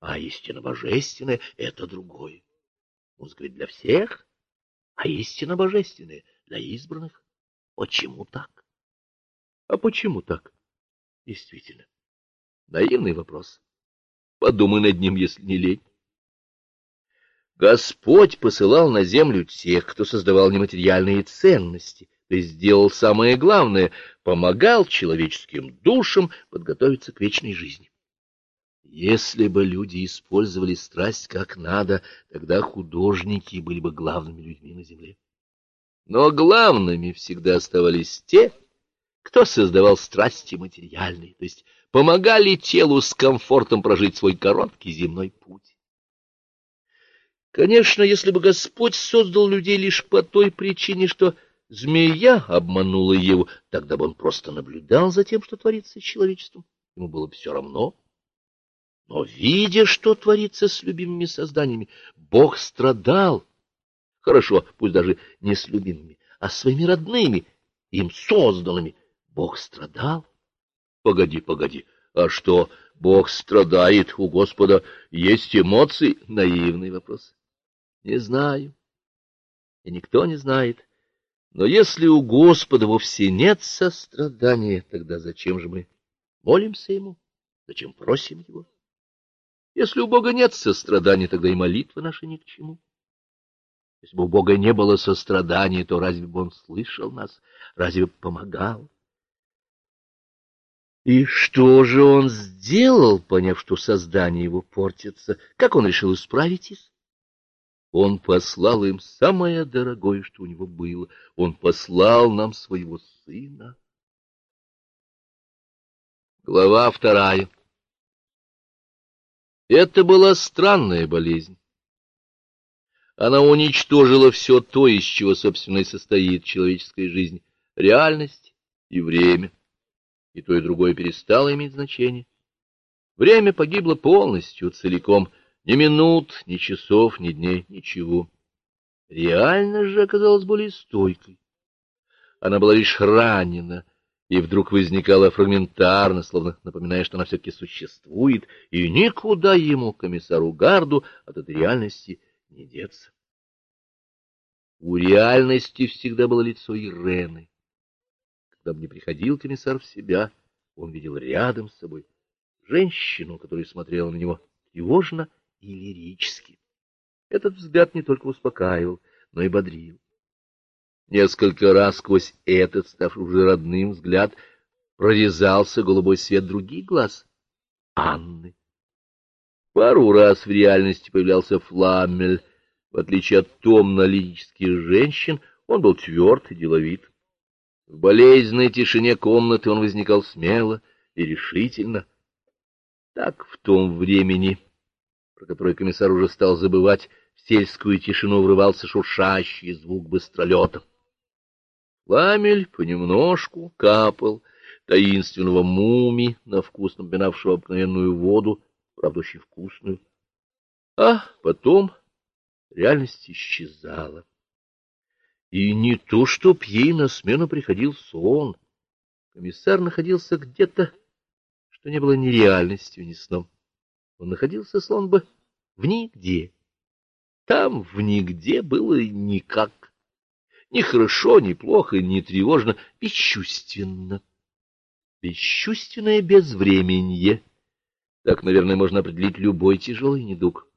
а истина божественная — это другое. Музыка ведь для всех, а истина божественная — для избранных. Почему так? А почему так? Действительно, наивный вопрос. Подумай над ним, если не лень. Господь посылал на землю тех, кто создавал нематериальные ценности, то есть сделал самое главное — помогал человеческим душам подготовиться к вечной жизни. Если бы люди использовали страсть как надо, тогда художники были бы главными людьми на земле. Но главными всегда оставались те, кто создавал страсти материальные, то есть помогали телу с комфортом прожить свой короткий земной путь. Конечно, если бы Господь создал людей лишь по той причине, что змея обманула его, тогда бы он просто наблюдал за тем, что творится с человечеством. Ему было бы все равно. Но, видя, что творится с любимыми созданиями, Бог страдал. Хорошо, пусть даже не с любимыми, а своими родными, им созданными. Бог страдал. Погоди, погоди, а что, Бог страдает, у Господа есть эмоции? Наивный вопрос. Не знаю. И никто не знает. Но если у Господа вовсе нет сострадания, тогда зачем же мы молимся Ему? Зачем просим Его? Если у Бога нет сострадания, тогда и молитва наша ни к чему. Если бы у Бога не было сострадания, то разве бы Он слышал нас, разве бы помогал? И что же Он сделал, поняв, что создание его портится? Как Он решил исправить их? Он послал им самое дорогое, что у него было. Он послал нам своего сына. Глава вторая. Это была странная болезнь. Она уничтожила все то, из чего, собственно, и состоит человеческая жизнь, реальность и время. И то, и другое перестало иметь значение. Время погибло полностью, целиком — ни минут, ни часов, ни дней, ничего. Реальность же оказалась более стойкой. Она была лишь ранена, и вдруг возникала фрагментарно, словно напоминая, что она все-таки существует, и никуда ему, комиссару Гарду, от этой реальности не деться. У реальности всегда было лицо Ирены. Когда бы не приходил комиссар в себя, он видел рядом с собой женщину, которая смотрела на него тревожно и лирически. Этот взгляд не только успокаивал, но и бодрил. Несколько раз сквозь этот, ставший уже родным взгляд, прорезался голубой свет других глаз — Анны. Пару раз в реальности появлялся Фламель. В отличие от томно-лирических женщин, он был тверд и деловит. В болезненной тишине комнаты он возникал смело и решительно. Так в том времени про который комиссар уже стал забывать, в сельскую тишину врывался шуршащий звук быстролета. Ламель понемножку капал таинственного муми, на вкус напоминавшего обыкновенную воду, правда, очень вкусную. А потом реальность исчезала. И не то, чтоб ей на смену приходил сон. Комиссар находился где-то, что не было ни реальностью, ни сном. Он находился словно бы в нигде. Там в нигде было никак. Ни хорошо, ни плохо, ни тревожно, бесчувственно. Бесчувственное безвременье. Так, наверное, можно определить любой тяжелый недуг.